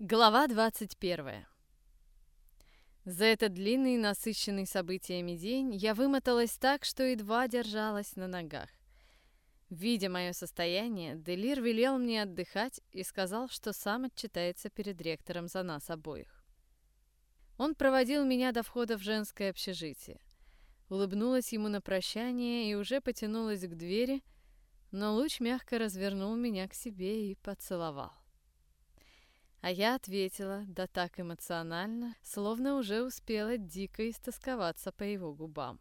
Глава 21. За этот длинный насыщенный событиями день я вымоталась так, что едва держалась на ногах. Видя мое состояние, Делир велел мне отдыхать и сказал, что сам отчитается перед ректором за нас обоих. Он проводил меня до входа в женское общежитие. Улыбнулась ему на прощание и уже потянулась к двери, но луч мягко развернул меня к себе и поцеловал. А я ответила, да так эмоционально, словно уже успела дико истосковаться по его губам.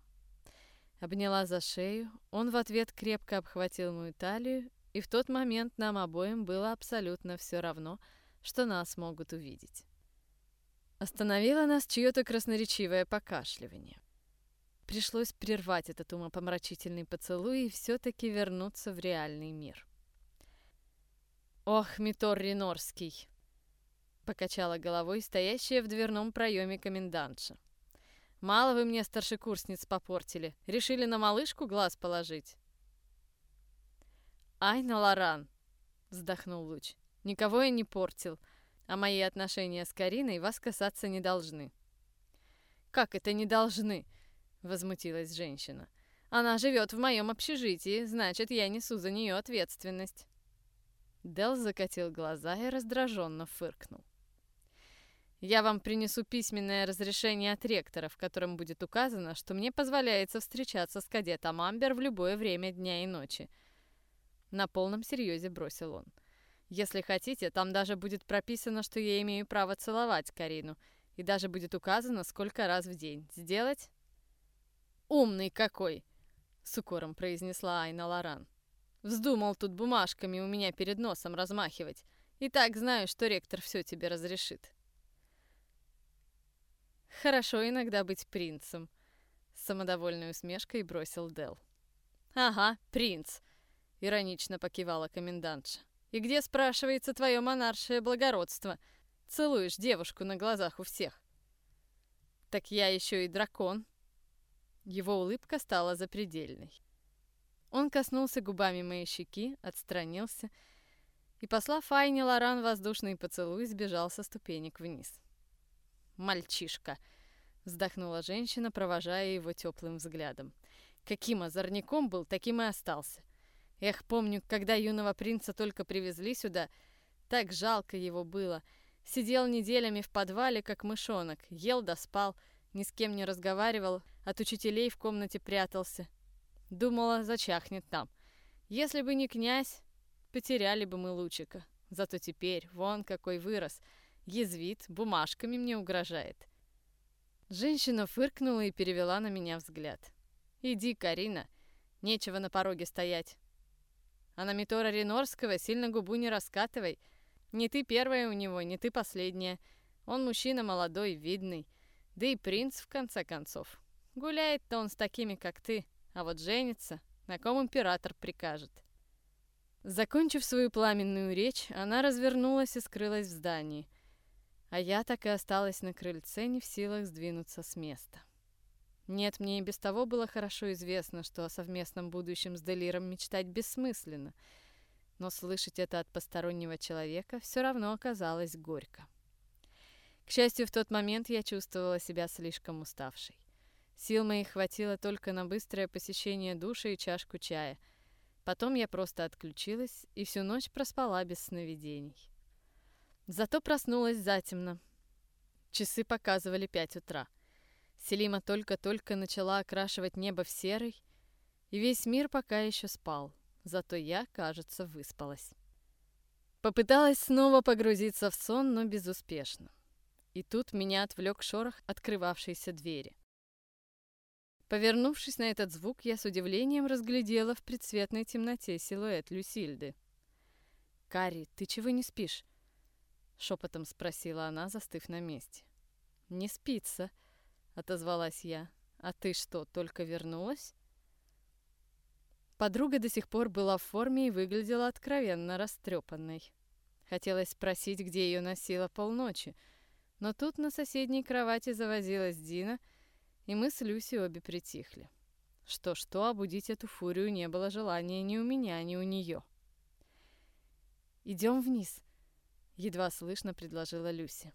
Обняла за шею, он в ответ крепко обхватил мою талию, и в тот момент нам обоим было абсолютно все равно, что нас могут увидеть. Остановило нас чье-то красноречивое покашливание. Пришлось прервать этот умопомрачительный поцелуй и все-таки вернуться в реальный мир. «Ох, Митор Ринорский!» Покачала головой стоящая в дверном проеме комендантша. «Мало вы мне старшекурсниц попортили. Решили на малышку глаз положить?» «Ай, на Лоран!» — вздохнул Луч. «Никого я не портил, а мои отношения с Кариной вас касаться не должны». «Как это не должны?» — возмутилась женщина. «Она живет в моем общежитии, значит, я несу за нее ответственность». Дел закатил глаза и раздраженно фыркнул. Я вам принесу письменное разрешение от ректора, в котором будет указано, что мне позволяется встречаться с кадетом Амбер в любое время дня и ночи. На полном серьезе бросил он. Если хотите, там даже будет прописано, что я имею право целовать Карину, и даже будет указано, сколько раз в день. Сделать? Умный какой! С укором произнесла Айна Лоран. Вздумал тут бумажками у меня перед носом размахивать. И так знаю, что ректор все тебе разрешит. Хорошо иногда быть принцем, с самодовольной усмешкой бросил Дел. Ага, принц, иронично покивала комендантша. И где, спрашивается, твое монаршее благородство? Целуешь девушку на глазах у всех. Так я еще и дракон. Его улыбка стала запредельной. Он коснулся губами моей щеки, отстранился и, послав Айне Лоран воздушный поцелуй, сбежал со ступенек вниз мальчишка!» Вздохнула женщина, провожая его теплым взглядом. Каким озорником был, таким и остался. Эх, помню, когда юного принца только привезли сюда, так жалко его было. Сидел неделями в подвале, как мышонок, ел да спал, ни с кем не разговаривал, от учителей в комнате прятался. Думала, зачахнет там. Если бы не князь, потеряли бы мы лучика. Зато теперь, вон какой вырос — Язвит, бумажками мне угрожает. Женщина фыркнула и перевела на меня взгляд. «Иди, Карина, нечего на пороге стоять. А на Митора Ренорского сильно губу не раскатывай. Не ты первая у него, не ты последняя. Он мужчина молодой, видный. Да и принц, в конце концов. Гуляет-то он с такими, как ты, а вот женится, на ком император прикажет». Закончив свою пламенную речь, она развернулась и скрылась в здании – а я так и осталась на крыльце, не в силах сдвинуться с места. Нет, мне и без того было хорошо известно, что о совместном будущем с Делиром мечтать бессмысленно, но слышать это от постороннего человека все равно оказалось горько. К счастью, в тот момент я чувствовала себя слишком уставшей. Сил моих хватило только на быстрое посещение душа и чашку чая. Потом я просто отключилась и всю ночь проспала без сновидений. Зато проснулась затемно. Часы показывали пять утра. Селима только-только начала окрашивать небо в серый, и весь мир пока еще спал, зато я, кажется, выспалась. Попыталась снова погрузиться в сон, но безуспешно. И тут меня отвлек шорох открывавшейся двери. Повернувшись на этот звук, я с удивлением разглядела в предсветной темноте силуэт Люсильды. «Кари, ты чего не спишь?» — шепотом спросила она, застыв на месте. «Не спится», — отозвалась я. «А ты что, только вернулась?» Подруга до сих пор была в форме и выглядела откровенно растрепанной. Хотелось спросить, где ее носила полночи, но тут на соседней кровати завозилась Дина, и мы с Люси обе притихли. Что-что, обудить эту фурию не было желания ни у меня, ни у нее. «Идем вниз», Едва слышно предложила Люси.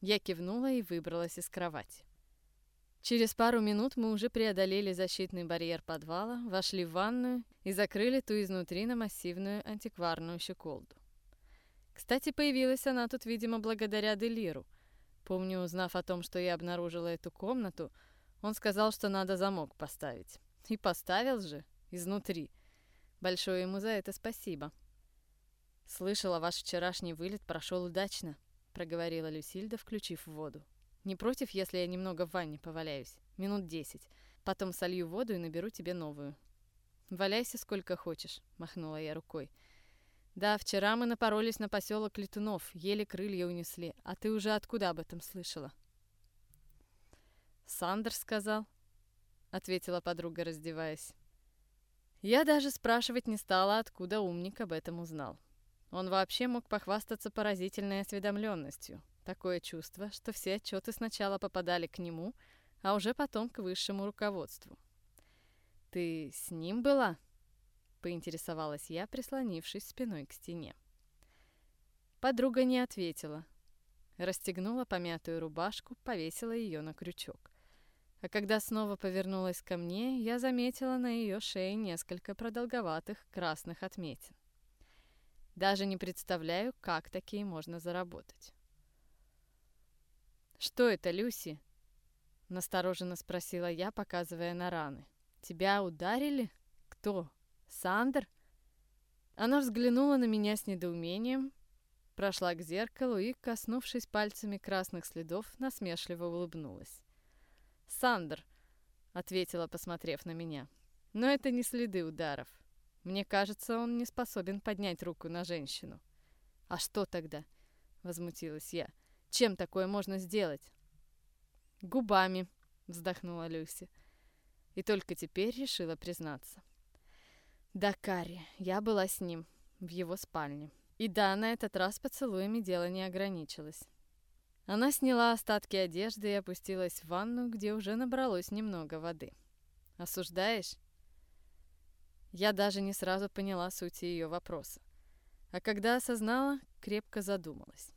Я кивнула и выбралась из кровати. Через пару минут мы уже преодолели защитный барьер подвала, вошли в ванную и закрыли ту изнутри на массивную антикварную щеколду. Кстати, появилась она тут, видимо, благодаря Делиру. Помню, узнав о том, что я обнаружила эту комнату, он сказал, что надо замок поставить. И поставил же, изнутри. Большое ему за это спасибо. «Слышала, ваш вчерашний вылет прошел удачно», — проговорила Люсильда, включив воду. «Не против, если я немного в ванне поваляюсь? Минут десять. Потом солью воду и наберу тебе новую». «Валяйся сколько хочешь», — махнула я рукой. «Да, вчера мы напоролись на поселок Летунов, еле крылья унесли. А ты уже откуда об этом слышала?» «Сандер сказал», — ответила подруга, раздеваясь. Я даже спрашивать не стала, откуда умник об этом узнал. Он вообще мог похвастаться поразительной осведомленностью. Такое чувство, что все отчеты сначала попадали к нему, а уже потом к высшему руководству. «Ты с ним была?» — поинтересовалась я, прислонившись спиной к стене. Подруга не ответила. Расстегнула помятую рубашку, повесила ее на крючок. А когда снова повернулась ко мне, я заметила на ее шее несколько продолговатых красных отметин. Даже не представляю, как такие можно заработать. «Что это, Люси?» — настороженно спросила я, показывая на раны. «Тебя ударили? Кто? Сандер?» Она взглянула на меня с недоумением, прошла к зеркалу и, коснувшись пальцами красных следов, насмешливо улыбнулась. «Сандер», — ответила, посмотрев на меня. «Но это не следы ударов. Мне кажется, он не способен поднять руку на женщину. А что тогда? Возмутилась я. Чем такое можно сделать? Губами, вздохнула Люси. И только теперь решила признаться. Да, Карри, я была с ним, в его спальне. И да, на этот раз поцелуями дело не ограничилось. Она сняла остатки одежды и опустилась в ванну, где уже набралось немного воды. «Осуждаешь?» Я даже не сразу поняла суть ее вопроса. А когда осознала, крепко задумалась.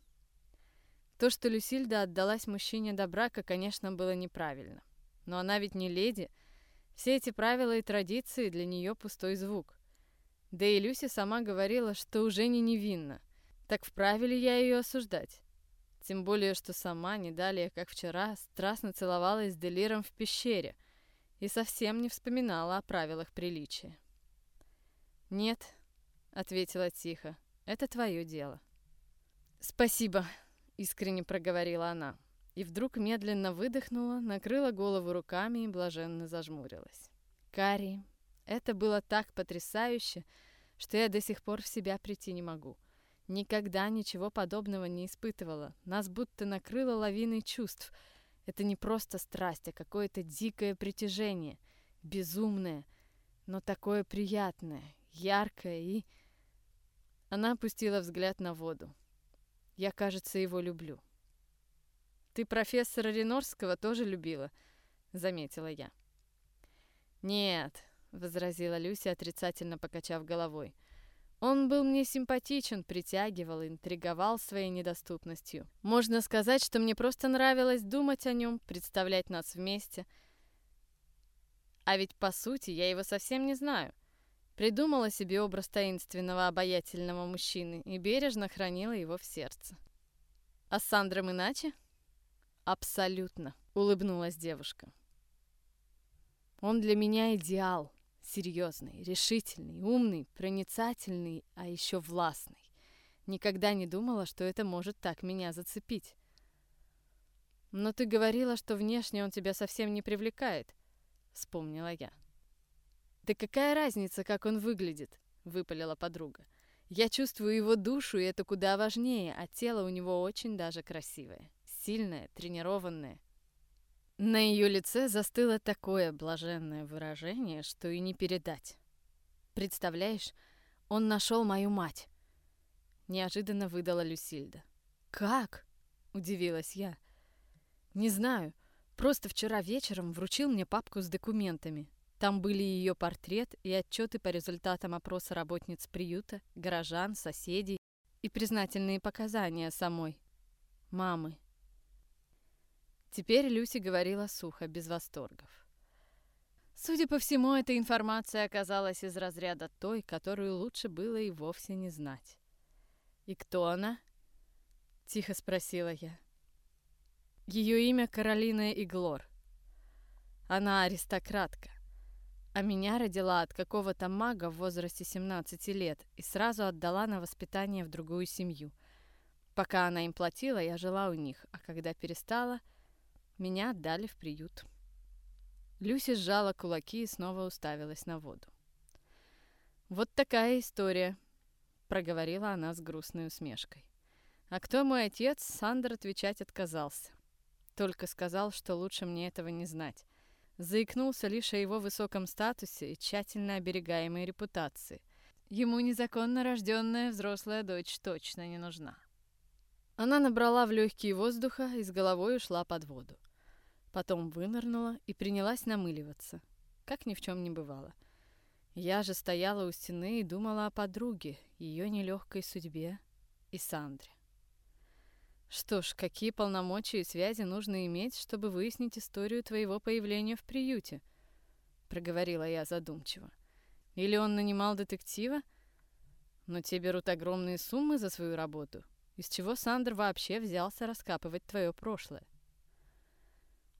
То, что Люсильда отдалась мужчине до брака, конечно, было неправильно. Но она ведь не леди. Все эти правила и традиции для нее пустой звук. Да и Люси сама говорила, что уже не невинна. Так вправе ли я ее осуждать? Тем более, что сама, не далее, как вчера, страстно целовалась с Делиром в пещере и совсем не вспоминала о правилах приличия. «Нет», — ответила тихо, — «это твое дело». «Спасибо», — искренне проговорила она. И вдруг медленно выдохнула, накрыла голову руками и блаженно зажмурилась. Кари, это было так потрясающе, что я до сих пор в себя прийти не могу. Никогда ничего подобного не испытывала. Нас будто накрыло лавиной чувств. Это не просто страсть, а какое-то дикое притяжение. Безумное, но такое приятное, яркое и... Она опустила взгляд на воду. Я, кажется, его люблю. Ты профессора Ренорского тоже любила, заметила я. Нет, возразила Люся, отрицательно покачав головой. Он был мне симпатичен, притягивал, интриговал своей недоступностью. Можно сказать, что мне просто нравилось думать о нем, представлять нас вместе. А ведь, по сути, я его совсем не знаю. Придумала себе образ таинственного обаятельного мужчины и бережно хранила его в сердце. А с Сандром иначе? Абсолютно, улыбнулась девушка. Он для меня идеал. Серьезный, решительный, умный, проницательный, а еще властный. Никогда не думала, что это может так меня зацепить. Но ты говорила, что внешне он тебя совсем не привлекает, вспомнила я. «Да какая разница, как он выглядит?» — выпалила подруга. «Я чувствую его душу, и это куда важнее, а тело у него очень даже красивое. Сильное, тренированное». На ее лице застыло такое блаженное выражение, что и не передать. «Представляешь, он нашел мою мать!» Неожиданно выдала Люсильда. «Как?» — удивилась я. «Не знаю. Просто вчера вечером вручил мне папку с документами. Там были ее портрет и отчеты по результатам опроса работниц приюта, горожан, соседей. и признательные показания самой мамы. Теперь Люси говорила сухо, без восторгов. Судя по всему, эта информация оказалась из разряда той, которую лучше было и вовсе не знать. «И кто она?» — тихо спросила я. Ее имя Каролина Иглор. Она аристократка. А меня родила от какого-то мага в возрасте 17 лет и сразу отдала на воспитание в другую семью. Пока она им платила, я жила у них, а когда перестала, меня отдали в приют. Люси сжала кулаки и снова уставилась на воду. «Вот такая история», — проговорила она с грустной усмешкой. «А кто мой отец?» Сандер отвечать отказался. Только сказал, что лучше мне этого не знать. Заикнулся лишь о его высоком статусе и тщательно оберегаемой репутации. Ему незаконно рожденная взрослая дочь точно не нужна. Она набрала в легкие воздуха и с головой ушла под воду. Потом вынырнула и принялась намыливаться, как ни в чем не бывало. Я же стояла у стены и думала о подруге, ее нелегкой судьбе и Сандре. Что ж, какие полномочия и связи нужно иметь, чтобы выяснить историю твоего появления в приюте? Проговорила я задумчиво. Или он нанимал детектива? Но те берут огромные суммы за свою работу. Из чего Сандр вообще взялся раскапывать твое прошлое?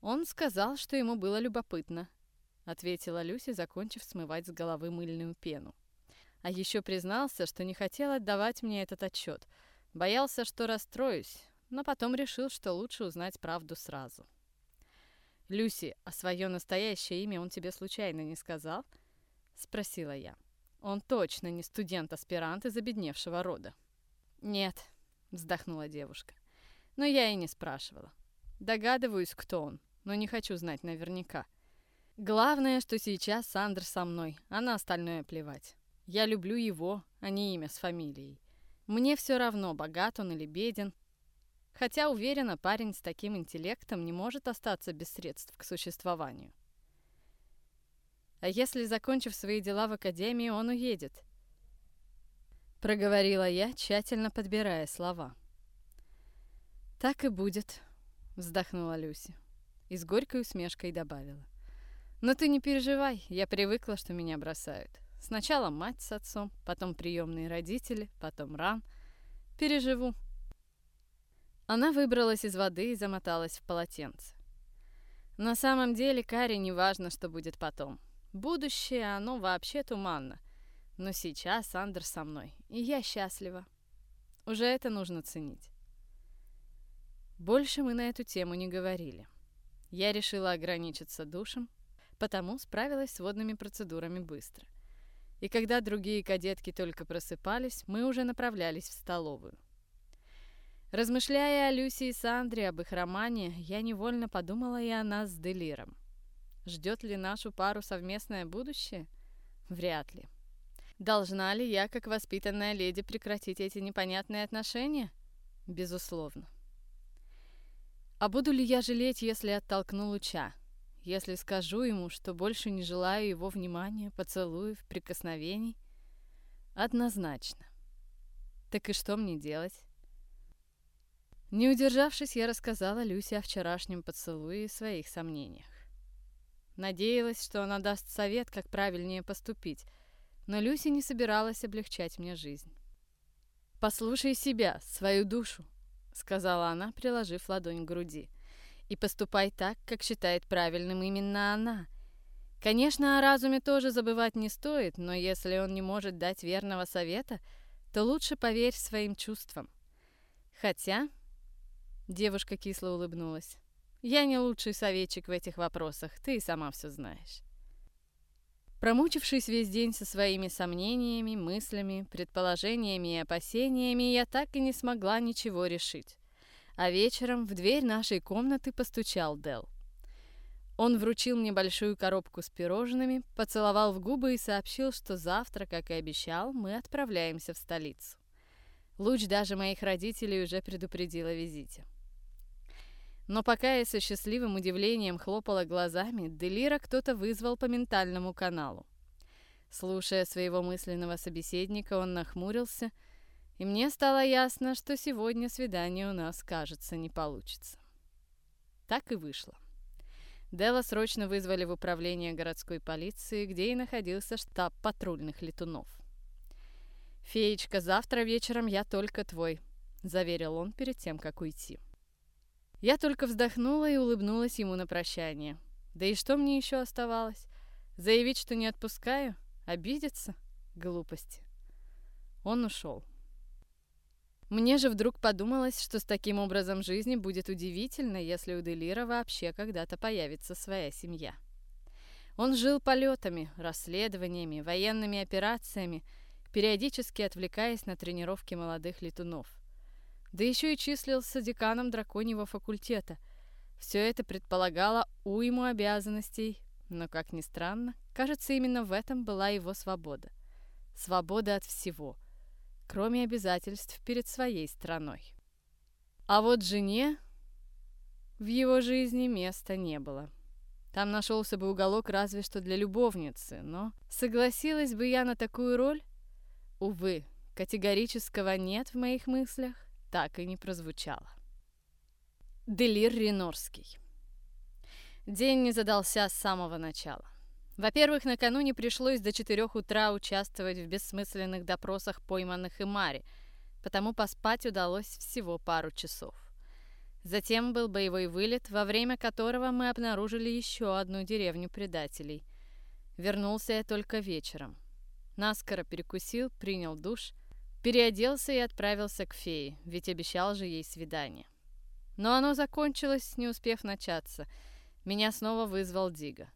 Он сказал, что ему было любопытно, ответила Люси, закончив смывать с головы мыльную пену. А еще признался, что не хотел отдавать мне этот отчет. Боялся, что расстроюсь, но потом решил, что лучше узнать правду сразу. «Люси, а свое настоящее имя он тебе случайно не сказал?» — спросила я. «Он точно не студент-аспирант из обедневшего рода». «Нет», — вздохнула девушка. «Но я и не спрашивала. Догадываюсь, кто он, но не хочу знать наверняка. Главное, что сейчас Сандр со мной, а на остальное плевать. Я люблю его, а не имя с фамилией. Мне все равно, богат он или беден, Хотя, уверена, парень с таким интеллектом не может остаться без средств к существованию. А если, закончив свои дела в академии, он уедет? Проговорила я, тщательно подбирая слова. «Так и будет», — вздохнула Люси. И с горькой усмешкой добавила. «Но ты не переживай, я привыкла, что меня бросают. Сначала мать с отцом, потом приемные родители, потом ран. Переживу, она выбралась из воды и замоталась в полотенце. На самом деле Каре не важно, что будет потом. Будущее, оно вообще туманно. Но сейчас Андер со мной, и я счастлива. Уже это нужно ценить. Больше мы на эту тему не говорили. Я решила ограничиться душем, потому справилась с водными процедурами быстро. И когда другие кадетки только просыпались, мы уже направлялись в столовую. Размышляя о Люси и Сандре, об их романе, я невольно подумала и о нас с Делиром. Ждет ли нашу пару совместное будущее? Вряд ли. Должна ли я, как воспитанная леди, прекратить эти непонятные отношения? Безусловно. А буду ли я жалеть, если оттолкну луча? Если скажу ему, что больше не желаю его внимания, поцелуев, прикосновений? Однозначно. Так и что мне делать? Не удержавшись, я рассказала Люсе о вчерашнем поцелуе и своих сомнениях. Надеялась, что она даст совет, как правильнее поступить, но Люси не собиралась облегчать мне жизнь. «Послушай себя, свою душу», — сказала она, приложив ладонь к груди, «и поступай так, как считает правильным именно она. Конечно, о разуме тоже забывать не стоит, но если он не может дать верного совета, то лучше поверь своим чувствам. Хотя Девушка кисло улыбнулась. «Я не лучший советчик в этих вопросах, ты и сама все знаешь». Промучившись весь день со своими сомнениями, мыслями, предположениями и опасениями, я так и не смогла ничего решить. А вечером в дверь нашей комнаты постучал Дел. Он вручил мне большую коробку с пирожными, поцеловал в губы и сообщил, что завтра, как и обещал, мы отправляемся в столицу. Луч даже моих родителей уже предупредил о визите. Но пока я со счастливым удивлением хлопала глазами, Делира кто-то вызвал по ментальному каналу. Слушая своего мысленного собеседника, он нахмурился И мне стало ясно, что сегодня свидание у нас, кажется, не получится. Так и вышло. Делла срочно вызвали в управление городской полиции, где и находился штаб патрульных летунов. «Феечка, завтра вечером я только твой», — заверил он перед тем, как уйти. Я только вздохнула и улыбнулась ему на прощание. Да и что мне еще оставалось? Заявить, что не отпускаю? Обидеться? Глупости. Он ушел. Мне же вдруг подумалось, что с таким образом жизни будет удивительно, если у Делира вообще когда-то появится своя семья. Он жил полетами, расследованиями, военными операциями, периодически отвлекаясь на тренировки молодых летунов. Да еще и числился деканом драконьего факультета. Все это предполагало уйму обязанностей, но, как ни странно, кажется, именно в этом была его свобода. Свобода от всего – кроме обязательств перед своей страной. А вот жене в его жизни места не было. Там нашелся бы уголок разве что для любовницы, но согласилась бы я на такую роль? Увы, категорического «нет» в моих мыслях так и не прозвучало. Делир Ренорский День не задался с самого начала. Во-первых, накануне пришлось до 4 утра участвовать в бессмысленных допросах пойманных и Мари, потому поспать удалось всего пару часов. Затем был боевой вылет, во время которого мы обнаружили еще одну деревню предателей. Вернулся я только вечером. Наскоро перекусил, принял душ, переоделся и отправился к фее, ведь обещал же ей свидание. Но оно закончилось, не успев начаться. Меня снова вызвал Дига.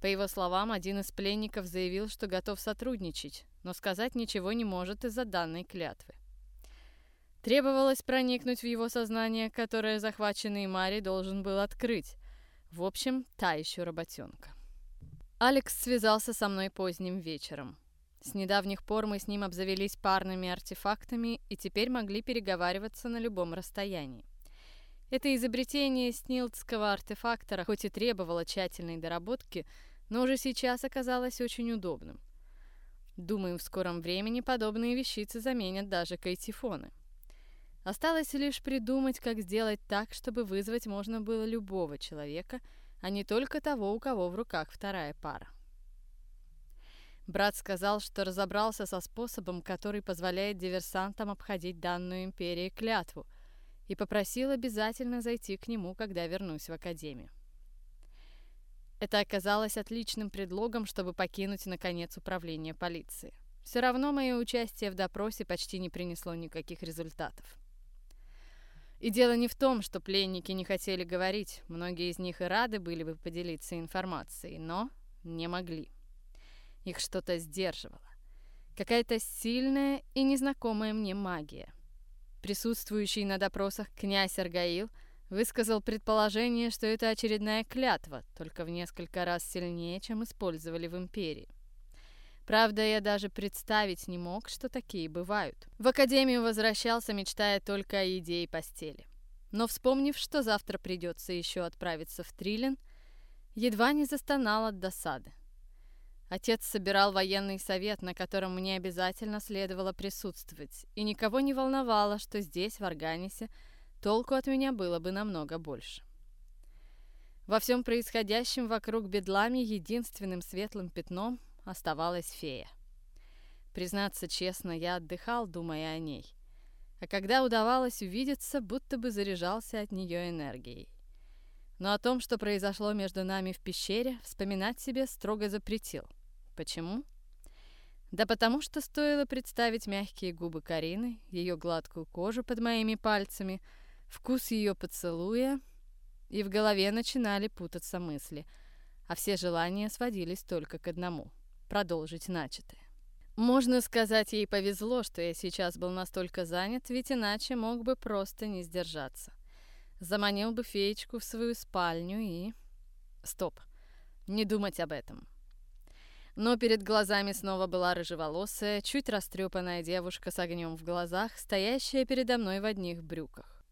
По его словам, один из пленников заявил, что готов сотрудничать, но сказать ничего не может из-за данной клятвы. Требовалось проникнуть в его сознание, которое захваченный Мари должен был открыть. В общем, та еще работенка. Алекс связался со мной поздним вечером. С недавних пор мы с ним обзавелись парными артефактами и теперь могли переговариваться на любом расстоянии. Это изобретение снилдского артефактора, хоть и требовало тщательной доработки, но уже сейчас оказалось очень удобным. Думаю, в скором времени подобные вещицы заменят даже кайтифоны. Осталось лишь придумать, как сделать так, чтобы вызвать можно было любого человека, а не только того, у кого в руках вторая пара. Брат сказал, что разобрался со способом, который позволяет диверсантам обходить данную империи клятву, и попросил обязательно зайти к нему, когда вернусь в академию. Это оказалось отличным предлогом, чтобы покинуть, наконец, управление полиции. Все равно мое участие в допросе почти не принесло никаких результатов. И дело не в том, что пленники не хотели говорить, многие из них и рады были бы поделиться информацией, но не могли. Их что-то сдерживало. Какая-то сильная и незнакомая мне магия. Присутствующий на допросах князь Аргаил – высказал предположение, что это очередная клятва, только в несколько раз сильнее, чем использовали в Империи. Правда, я даже представить не мог, что такие бывают. В академию возвращался, мечтая только о идее постели. Но вспомнив, что завтра придется еще отправиться в Трилин, едва не застонал от досады. Отец собирал военный совет, на котором мне обязательно следовало присутствовать, и никого не волновало, что здесь, в Арганисе, толку от меня было бы намного больше. Во всем происходящем вокруг бедлами единственным светлым пятном оставалась фея. Признаться честно, я отдыхал, думая о ней. А когда удавалось увидеться, будто бы заряжался от нее энергией. Но о том, что произошло между нами в пещере, вспоминать себе строго запретил. Почему? Да потому что стоило представить мягкие губы Карины, ее гладкую кожу под моими пальцами — вкус ее поцелуя, и в голове начинали путаться мысли, а все желания сводились только к одному — продолжить начатое. Можно сказать, ей повезло, что я сейчас был настолько занят, ведь иначе мог бы просто не сдержаться. Заманил бы феечку в свою спальню и... Стоп. Не думать об этом. Но перед глазами снова была рыжеволосая, чуть растрепанная девушка с огнем в глазах, стоящая передо мной в одних брюках.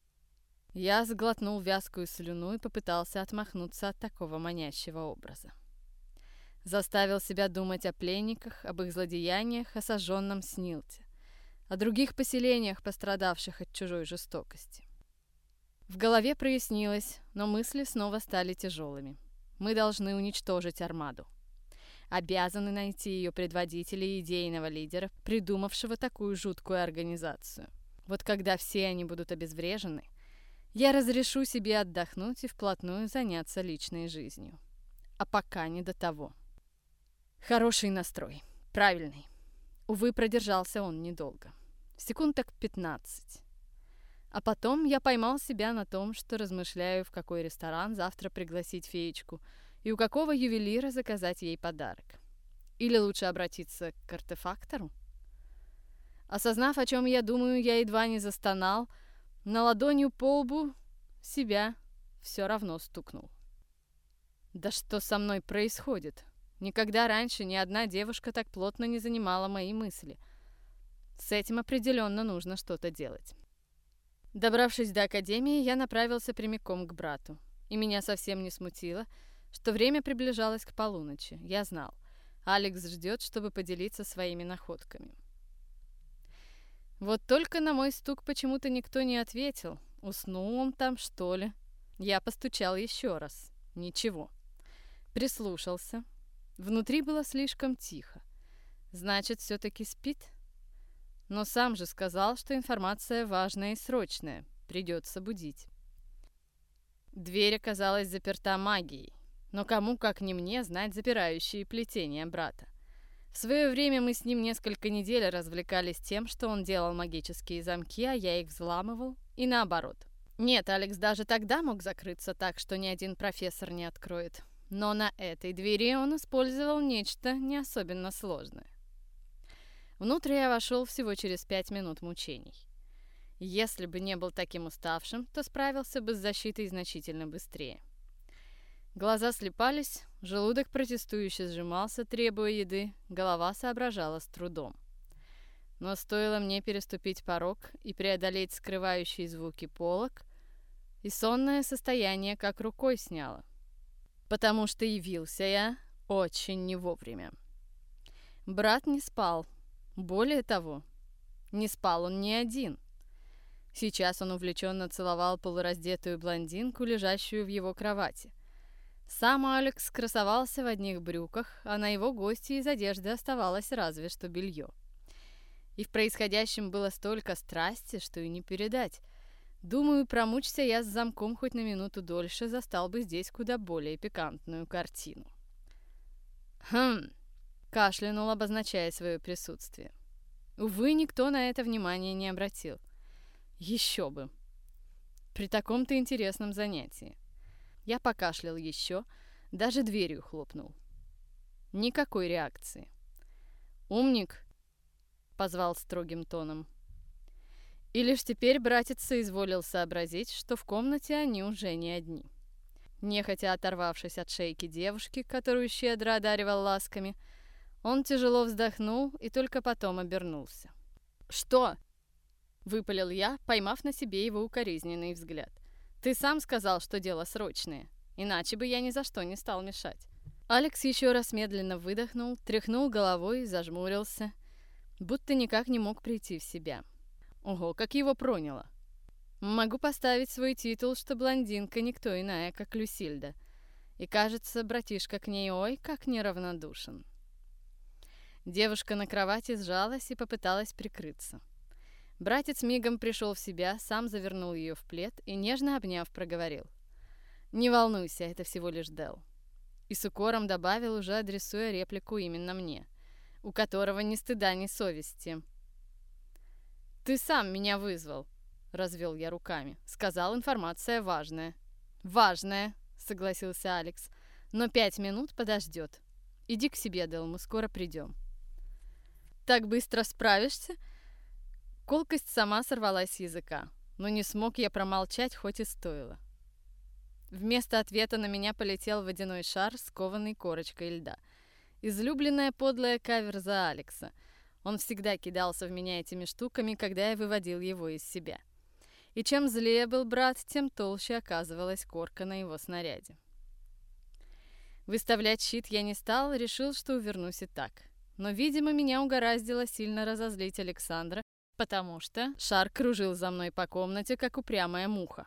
Я сглотнул вязкую слюну и попытался отмахнуться от такого манящего образа. Заставил себя думать о пленниках, об их злодеяниях, о сожженном Снилте. о других поселениях, пострадавших от чужой жестокости. В голове прояснилось, но мысли снова стали тяжелыми. Мы должны уничтожить армаду. Обязаны найти ее предводителя и идейного лидера, придумавшего такую жуткую организацию. Вот когда все они будут обезврежены, я разрешу себе отдохнуть и вплотную заняться личной жизнью. А пока не до того. Хороший настрой. Правильный. Увы, продержался он недолго. Секунд так 15. А потом я поймал себя на том, что размышляю, в какой ресторан завтра пригласить феечку и у какого ювелира заказать ей подарок. Или лучше обратиться к артефактору? Осознав, о чем я думаю, я едва не застонал, на ладонью по лбу себя все равно стукнул. Да что со мной происходит? Никогда раньше ни одна девушка так плотно не занимала мои мысли. С этим определенно нужно что-то делать. Добравшись до академии, я направился прямиком к брату. И меня совсем не смутило, что время приближалось к полуночи. Я знал. Алекс ждет, чтобы поделиться своими находками. Вот только на мой стук почему-то никто не ответил. Уснул он там, что ли? Я постучал еще раз. Ничего. Прислушался. Внутри было слишком тихо. Значит, все-таки спит? Но сам же сказал, что информация важная и срочная. Придется будить. Дверь оказалась заперта магией. Но кому, как не мне, знать запирающие плетения брата? В свое время мы с ним несколько недель развлекались тем, что он делал магические замки, а я их взламывал, и наоборот. Нет, Алекс даже тогда мог закрыться так, что ни один профессор не откроет. Но на этой двери он использовал нечто не особенно сложное. Внутрь я вошел всего через пять минут мучений. Если бы не был таким уставшим, то справился бы с защитой значительно быстрее. Глаза слепались, желудок протестующе сжимался, требуя еды, голова соображала с трудом. Но стоило мне переступить порог и преодолеть скрывающие звуки полок, и сонное состояние как рукой сняло — потому что явился я очень не вовремя. Брат не спал. Более того, не спал он не один. Сейчас он увлеченно целовал полураздетую блондинку, лежащую в его кровати. Сам Алекс красовался в одних брюках, а на его гости из одежды оставалось разве что белье. И в происходящем было столько страсти, что и не передать — Думаю, промучься я с замком хоть на минуту дольше, застал бы здесь куда более пикантную картину. «Хм!» — кашлянул, обозначая свое присутствие. Увы, никто на это внимание не обратил. Еще бы! При таком-то интересном занятии. Я покашлял еще, даже дверью хлопнул. Никакой реакции. «Умник!» — позвал строгим тоном. И лишь теперь братец соизволил сообразить, что в комнате они уже не одни. Нехотя оторвавшись от шейки девушки, которую щедро одаривал ласками, он тяжело вздохнул и только потом обернулся. «Что?» — выпалил я, поймав на себе его укоризненный взгляд. «Ты сам сказал, что дело срочное, иначе бы я ни за что не стал мешать». Алекс еще раз медленно выдохнул, тряхнул головой зажмурился, будто никак не мог прийти в себя. Ого, как его проняло. Могу поставить свой титул, что блондинка никто иная, как Люсильда. И кажется, братишка к ней ой, как неравнодушен. Девушка на кровати сжалась и попыталась прикрыться. Братец мигом пришел в себя, сам завернул ее в плед и, нежно обняв, проговорил. «Не волнуйся, это всего лишь Дел». И с укором добавил, уже адресуя реплику именно мне, у которого ни стыда, ни совести – «Ты сам меня вызвал», — развел я руками. «Сказал, информация важная». «Важная», — согласился Алекс. «Но пять минут подождет. Иди к себе, Дэл, мы скоро придем». «Так быстро справишься?» Колкость сама сорвалась с языка, но не смог я промолчать, хоть и стоило. Вместо ответа на меня полетел водяной шар, скованный корочкой льда. Излюбленная подлая каверза Алекса — он всегда кидался в меня этими штуками, когда я выводил его из себя. И чем злее был брат, тем толще оказывалась корка на его снаряде. Выставлять щит я не стал, решил, что увернусь и так. Но, видимо, меня угораздило сильно разозлить Александра, потому что шар кружил за мной по комнате, как упрямая муха,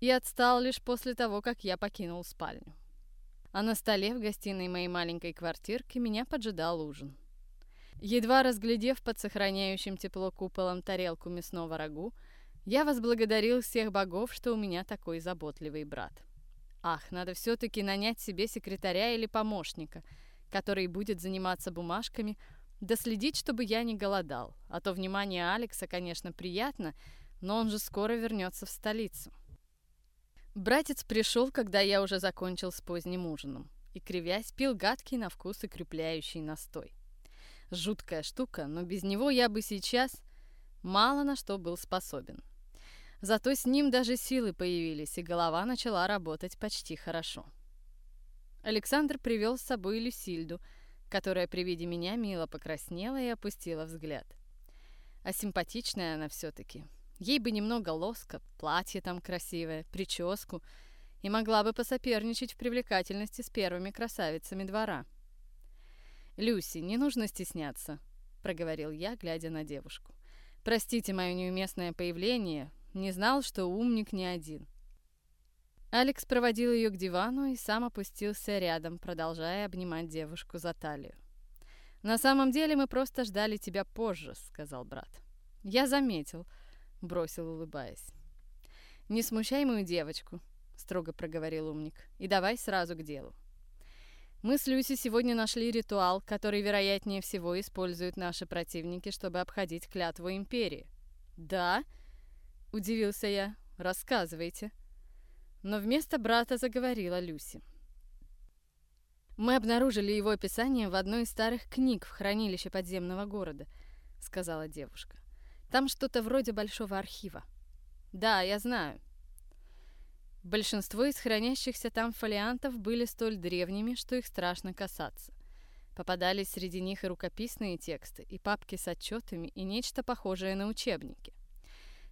и отстал лишь после того, как я покинул спальню. А на столе в гостиной моей маленькой квартирки меня поджидал ужин. Едва разглядев под сохраняющим тепло куполом тарелку мясного рагу, я возблагодарил всех богов, что у меня такой заботливый брат. Ах, надо все-таки нанять себе секретаря или помощника, который будет заниматься бумажками, да следить, чтобы я не голодал. А то внимание Алекса, конечно, приятно, но он же скоро вернется в столицу. Братец пришел, когда я уже закончил с поздним ужином, и, кривясь, пил гадкий на вкус и крепляющий настой. Жуткая штука, но без него я бы сейчас мало на что был способен. Зато с ним даже силы появились, и голова начала работать почти хорошо. Александр привел с собой Люсильду, которая при виде меня мило покраснела и опустила взгляд. А симпатичная она все-таки. Ей бы немного лоска, платье там красивое, прическу, и могла бы посоперничать в привлекательности с первыми красавицами двора. «Люси, не нужно стесняться», — проговорил я, глядя на девушку. «Простите мое неуместное появление, не знал, что умник не один». Алекс проводил ее к дивану и сам опустился рядом, продолжая обнимать девушку за талию. «На самом деле мы просто ждали тебя позже», — сказал брат. «Я заметил», — бросил, улыбаясь. «Не смущай мою девочку», — строго проговорил умник, — «и давай сразу к делу. Мы с Люси сегодня нашли ритуал, который, вероятнее всего, используют наши противники, чтобы обходить клятву Империи. «Да?» – удивился я. «Рассказывайте». Но вместо брата заговорила Люси. «Мы обнаружили его описание в одной из старых книг в хранилище подземного города», — сказала девушка. «Там что-то вроде большого архива». «Да, я знаю. Большинство из хранящихся там фолиантов были столь древними, что их страшно касаться. Попадались среди них и рукописные тексты, и папки с отчетами, и нечто похожее на учебники.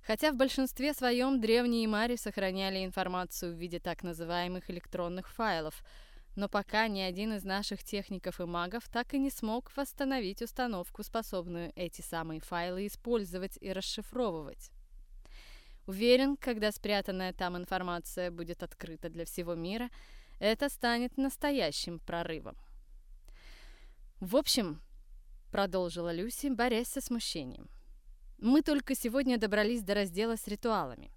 Хотя в большинстве своем древние мари сохраняли информацию в виде так называемых электронных файлов, но пока ни один из наших техников и магов так и не смог восстановить установку, способную эти самые файлы использовать и расшифровывать. Уверен, когда спрятанная там информация будет открыта для всего мира, это станет настоящим прорывом. В общем, продолжила Люси, борясь со смущением. Мы только сегодня добрались до раздела с ритуалами.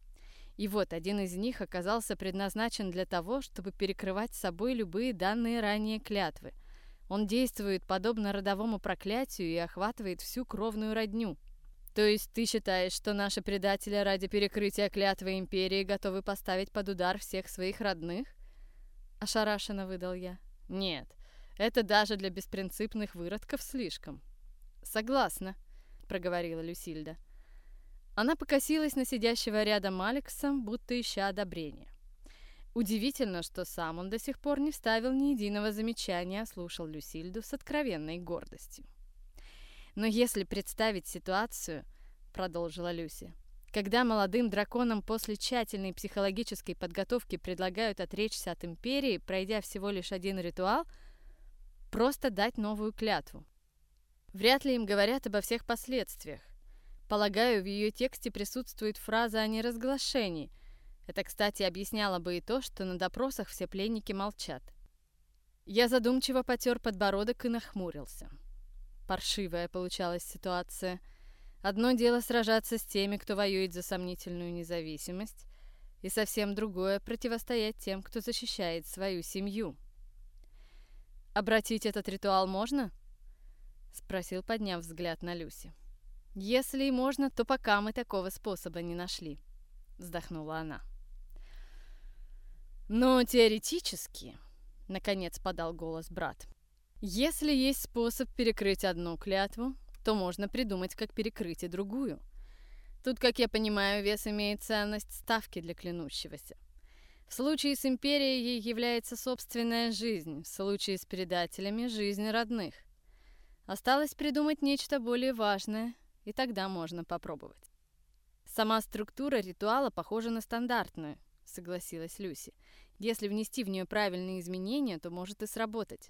И вот один из них оказался предназначен для того, чтобы перекрывать собой любые данные ранее клятвы. Он действует подобно родовому проклятию и охватывает всю кровную родню – то есть ты считаешь, что наши предатели ради перекрытия клятвы империи готовы поставить под удар всех своих родных? Ошарашенно выдал я. Нет, это даже для беспринципных выродков слишком. Согласна, проговорила Люсильда. Она покосилась на сидящего рядом Алекса, будто ища одобрения. Удивительно, что сам он до сих пор не вставил ни единого замечания, а слушал Люсильду с откровенной гордостью. Но если представить ситуацию, продолжила Люси, когда молодым драконам после тщательной психологической подготовки предлагают отречься от империи, пройдя всего лишь один ритуал, просто дать новую клятву. Вряд ли им говорят обо всех последствиях. Полагаю, в ее тексте присутствует фраза о неразглашении. Это, кстати, объясняло бы и то, что на допросах все пленники молчат. Я задумчиво потер подбородок и нахмурился. Паршивая получалась ситуация. Одно дело сражаться с теми, кто воюет за сомнительную независимость, и совсем другое — противостоять тем, кто защищает свою семью. «Обратить этот ритуал можно?» — спросил, подняв взгляд на Люси. «Если и можно, то пока мы такого способа не нашли», — вздохнула она. «Но теоретически», — наконец подал голос брат, если есть способ перекрыть одну клятву, то можно придумать, как перекрыть и другую. Тут, как я понимаю, вес имеет ценность ставки для клянущегося. В случае с империей ей является собственная жизнь, в случае с предателями – жизнь родных. Осталось придумать нечто более важное, и тогда можно попробовать. Сама структура ритуала похожа на стандартную, согласилась Люси. Если внести в нее правильные изменения, то может и сработать.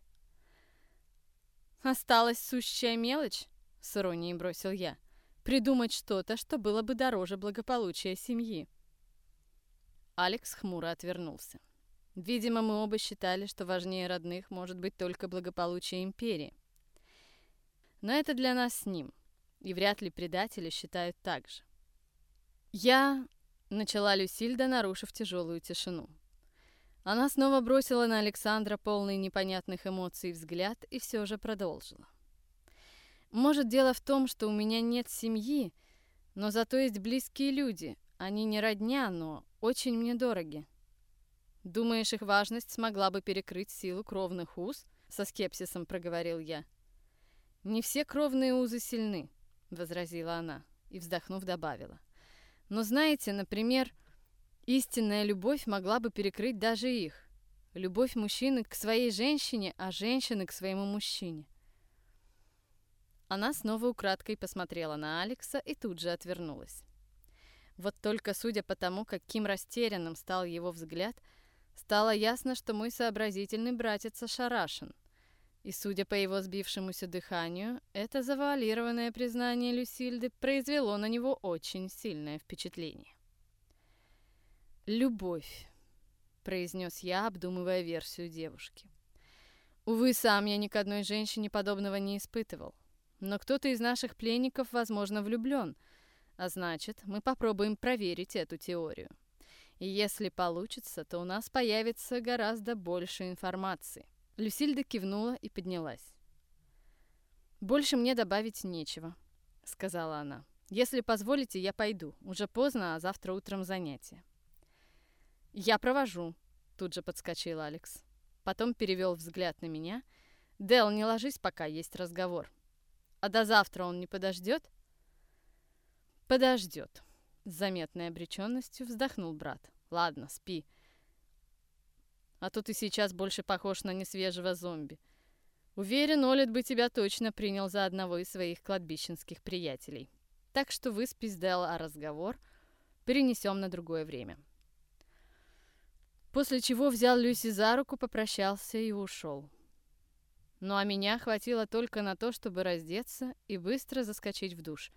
«Осталась сущая мелочь?» — с иронией бросил я. придумать что-то, что было бы дороже благополучия семьи. Алекс хмуро отвернулся. Видимо, мы оба считали, что важнее родных может быть только благополучие империи. Но это для нас с ним, и вряд ли предатели считают так же. Я начала Люсильда, нарушив тяжелую тишину. Она снова бросила на Александра полный непонятных эмоций взгляд и все же продолжила. Может, дело в том, что у меня нет семьи, но зато есть близкие люди. Они не родня, но очень мне дороги. Думаешь, их важность смогла бы перекрыть силу кровных уз? Со скепсисом проговорил я. Не все кровные узы сильны, возразила она и, вздохнув, добавила. Но знаете, например, истинная любовь могла бы перекрыть даже их. Любовь мужчины к своей женщине, а женщины к своему мужчине. Она снова украдкой посмотрела на Алекса и тут же отвернулась. Вот только судя по тому, каким растерянным стал его взгляд, стало ясно, что мой сообразительный братец ошарашен. И судя по его сбившемуся дыханию, это завуалированное признание Люсильды произвело на него очень сильное впечатление. «Любовь», — произнес я, обдумывая версию девушки. Увы, сам я ни к одной женщине подобного не испытывал. Но кто-то из наших пленников, возможно, влюблен, а значит, мы попробуем проверить эту теорию. И если получится, то у нас появится гораздо больше информации. Люсильда кивнула и поднялась. «Больше мне добавить нечего», — сказала она. «Если позволите, я пойду. Уже поздно, а завтра утром занятия». «Я провожу», — тут же подскочил Алекс. Потом перевел взгляд на меня. «Дел, не ложись, пока есть разговор». А до завтра он не подождет? Подождет. С заметной обреченностью вздохнул брат. Ладно, спи. А то ты сейчас больше похож на несвежего зомби. Уверен, Олет бы тебя точно принял за одного из своих кладбищенских приятелей. Так что выспись, Дэл, а разговор перенесем на другое время. После чего взял Люси за руку, попрощался и ушел. Ну а меня хватило только на то, чтобы раздеться и быстро заскочить в душ.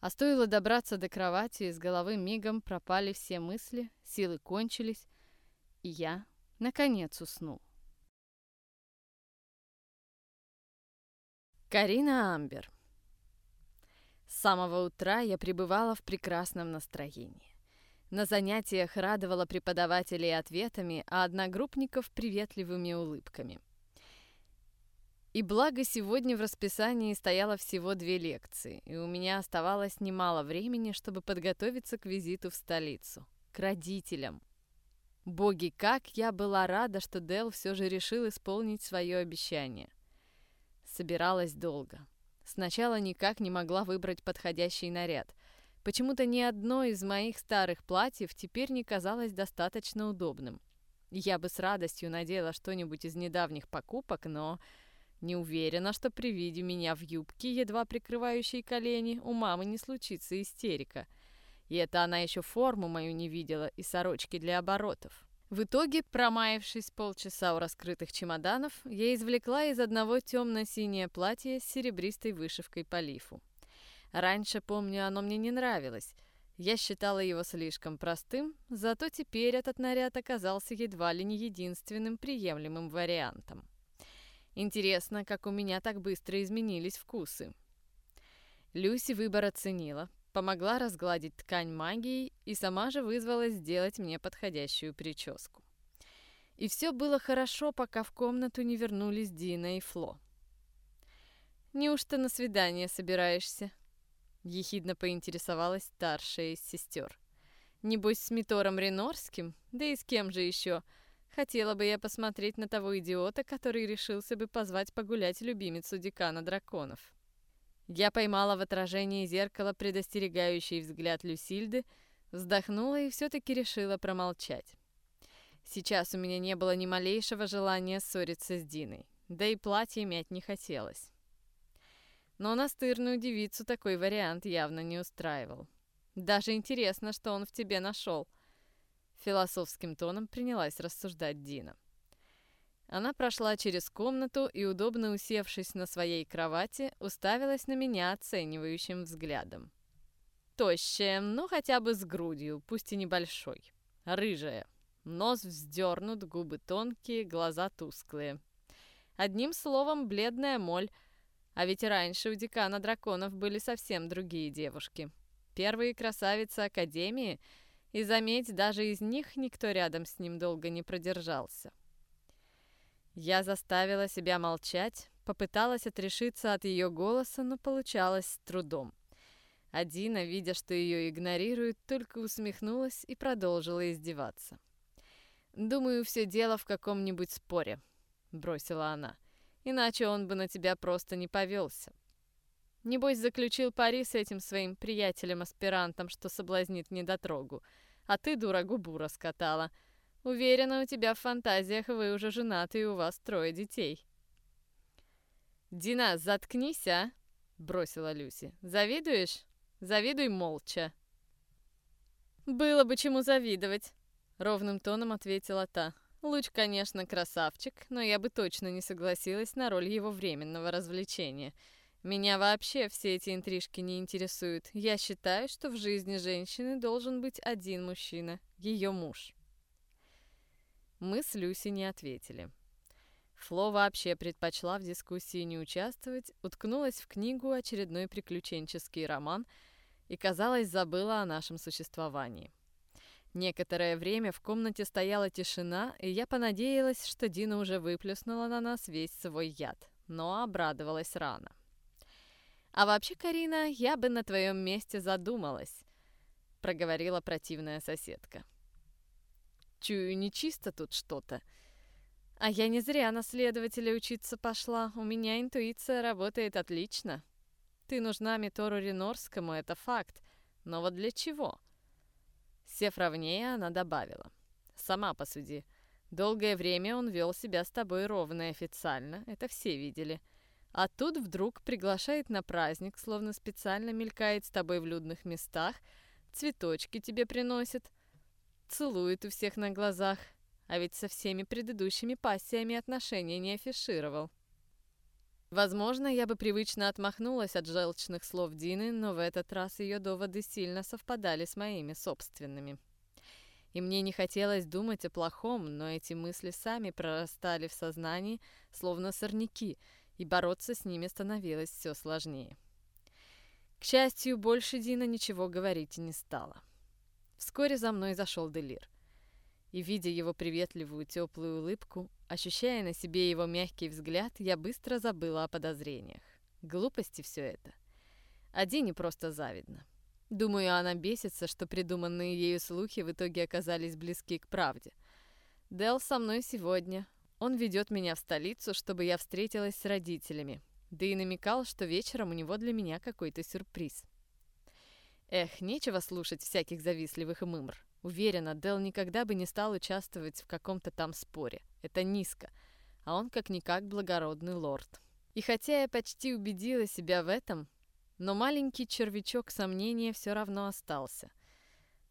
А стоило добраться до кровати, из головы мигом пропали все мысли, силы кончились, и я, наконец, уснул. Карина Амбер С самого утра я пребывала в прекрасном настроении. На занятиях радовала преподавателей ответами, а одногруппников приветливыми улыбками – и благо сегодня в расписании стояло всего две лекции, и у меня оставалось немало времени, чтобы подготовиться к визиту в столицу, к родителям. Боги, как я была рада, что Дел все же решил исполнить свое обещание. Собиралась долго. Сначала никак не могла выбрать подходящий наряд. Почему-то ни одно из моих старых платьев теперь не казалось достаточно удобным. Я бы с радостью надела что-нибудь из недавних покупок, но не уверена, что при виде меня в юбке, едва прикрывающей колени, у мамы не случится истерика. И это она еще форму мою не видела и сорочки для оборотов. В итоге, промаявшись полчаса у раскрытых чемоданов, я извлекла из одного темно-синее платье с серебристой вышивкой по лифу. Раньше, помню, оно мне не нравилось. Я считала его слишком простым, зато теперь этот наряд оказался едва ли не единственным приемлемым вариантом. Интересно, как у меня так быстро изменились вкусы. Люси выбор оценила, помогла разгладить ткань магией и сама же вызвалась сделать мне подходящую прическу. И все было хорошо, пока в комнату не вернулись Дина и Фло. «Неужто на свидание собираешься?» Ехидно поинтересовалась старшая из сестер. «Небось, с Митором Ренорским? Да и с кем же еще?» Хотела бы я посмотреть на того идиота, который решился бы позвать погулять любимицу декана драконов. Я поймала в отражении зеркала предостерегающий взгляд Люсильды, вздохнула и все-таки решила промолчать. Сейчас у меня не было ни малейшего желания ссориться с Диной, да и платье мять не хотелось. Но настырную девицу такой вариант явно не устраивал. Даже интересно, что он в тебе нашел — Философским тоном принялась рассуждать Дина. Она прошла через комнату и, удобно усевшись на своей кровати, уставилась на меня оценивающим взглядом. Тощая, но хотя бы с грудью, пусть и небольшой. Рыжая. Нос вздернут, губы тонкие, глаза тусклые. Одним словом, бледная моль. А ведь раньше у декана драконов были совсем другие девушки. Первые красавицы Академии, и, заметь, даже из них никто рядом с ним долго не продержался. Я заставила себя молчать, попыталась отрешиться от ее голоса, но получалось с трудом. Адина, видя, что ее игнорируют, только усмехнулась и продолжила издеваться. «Думаю, все дело в каком-нибудь споре», — бросила она. «Иначе он бы на тебя просто не повелся. Небось, заключил пари с этим своим приятелем-аспирантом, что соблазнит недотрогу, а ты, дура, губу раскатала. Уверена, у тебя в фантазиях вы уже женаты и у вас трое детей». «Дина, заткнись, а!» — бросила Люси. «Завидуешь? Завидуй молча». «Было бы чему завидовать», — ровным тоном ответила та. «Луч, конечно, красавчик, но я бы точно не согласилась на роль его временного развлечения. Меня вообще все эти интрижки не интересуют. Я считаю, что в жизни женщины должен быть один мужчина — ее муж». Мы с Люси не ответили. Фло вообще предпочла в дискуссии не участвовать, уткнулась в книгу «Очередной приключенческий роман» и, казалось, забыла о нашем существовании. Некоторое время в комнате стояла тишина, и я понадеялась, что Дина уже выплеснула на нас весь свой яд, но обрадовалась рано. «А вообще, Карина, я бы на твоем месте задумалась», — проговорила противная соседка. Чую, нечисто тут что-то. А я не зря на следователя учиться пошла. У меня интуиция работает отлично. Ты нужна Митору Ренорскому, это факт. Но вот для чего? Сев ровнее, она добавила. Сама посуди. Долгое время он вел себя с тобой ровно и официально, это все видели. А тут вдруг приглашает на праздник, словно специально мелькает с тобой в людных местах, цветочки тебе приносит — целует у всех на глазах, а ведь со всеми предыдущими пассиями отношения не афишировал. Возможно, я бы привычно отмахнулась от желчных слов Дины, но в этот раз ее доводы сильно совпадали с моими собственными. И мне не хотелось думать о плохом, но эти мысли сами прорастали в сознании, словно сорняки, и бороться с ними становилось все сложнее. К счастью, больше Дина ничего говорить и не стала. Вскоре за мной зашел Делир. И, видя его приветливую теплую улыбку, ощущая на себе его мягкий взгляд, я быстро забыла о подозрениях. Глупости все это. Ади просто завидно. Думаю, она бесится, что придуманные ею слухи в итоге оказались близки к правде. Дел со мной сегодня. Он ведет меня в столицу, чтобы я встретилась с родителями. Да и намекал, что вечером у него для меня какой-то сюрприз. Эх, нечего слушать всяких завистливых мымр. Уверена, Дел никогда бы не стал участвовать в каком-то там споре. Это низко. А он как-никак благородный лорд. И хотя я почти убедила себя в этом, но маленький червячок сомнения все равно остался.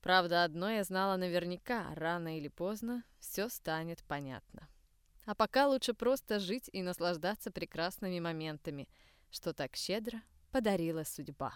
Правда, одно я знала наверняка, рано или поздно все станет понятно. А пока лучше просто жить и наслаждаться прекрасными моментами, что так щедро подарила судьба.